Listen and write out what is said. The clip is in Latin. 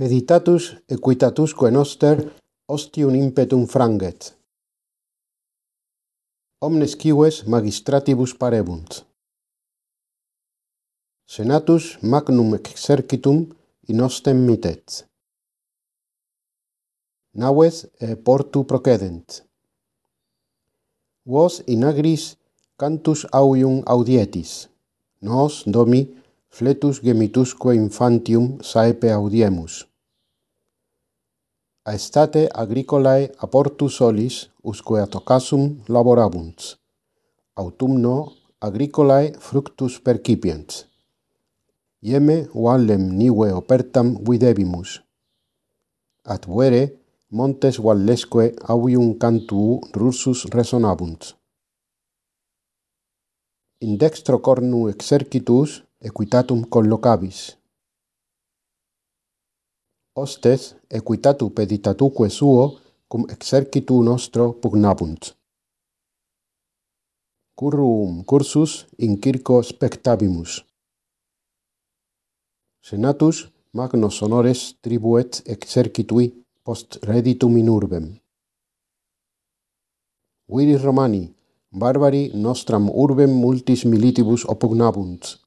Peditatus equitatusque noster ostium impetum franget. Omnes cives magistratibus parebunt. Senatus magnum exercitum in ostem mitet. Naves e portu procedent. Vos in agris cantus auium audietis. Nos, domi, fletus gemitusque infantium saepe audiemus aestate agricolae aportu solis usque atocasum laborabunt. Autumno agricolae fructus percipiens. Ieme vallem nive opertam videbimus. At vere montes vallesque avium cantu rursus resonabunt. In dextro cornu exercitus equitatum collocabis hostes equitatu peditatuque suo cum exercitu nostro pugnabunt. Currum cursus in circo spectabimus. Senatus magnos honores tribuet exercitui post reditum in urbem. Viris Romani, barbari nostram urbem multis militibus opugnabunt,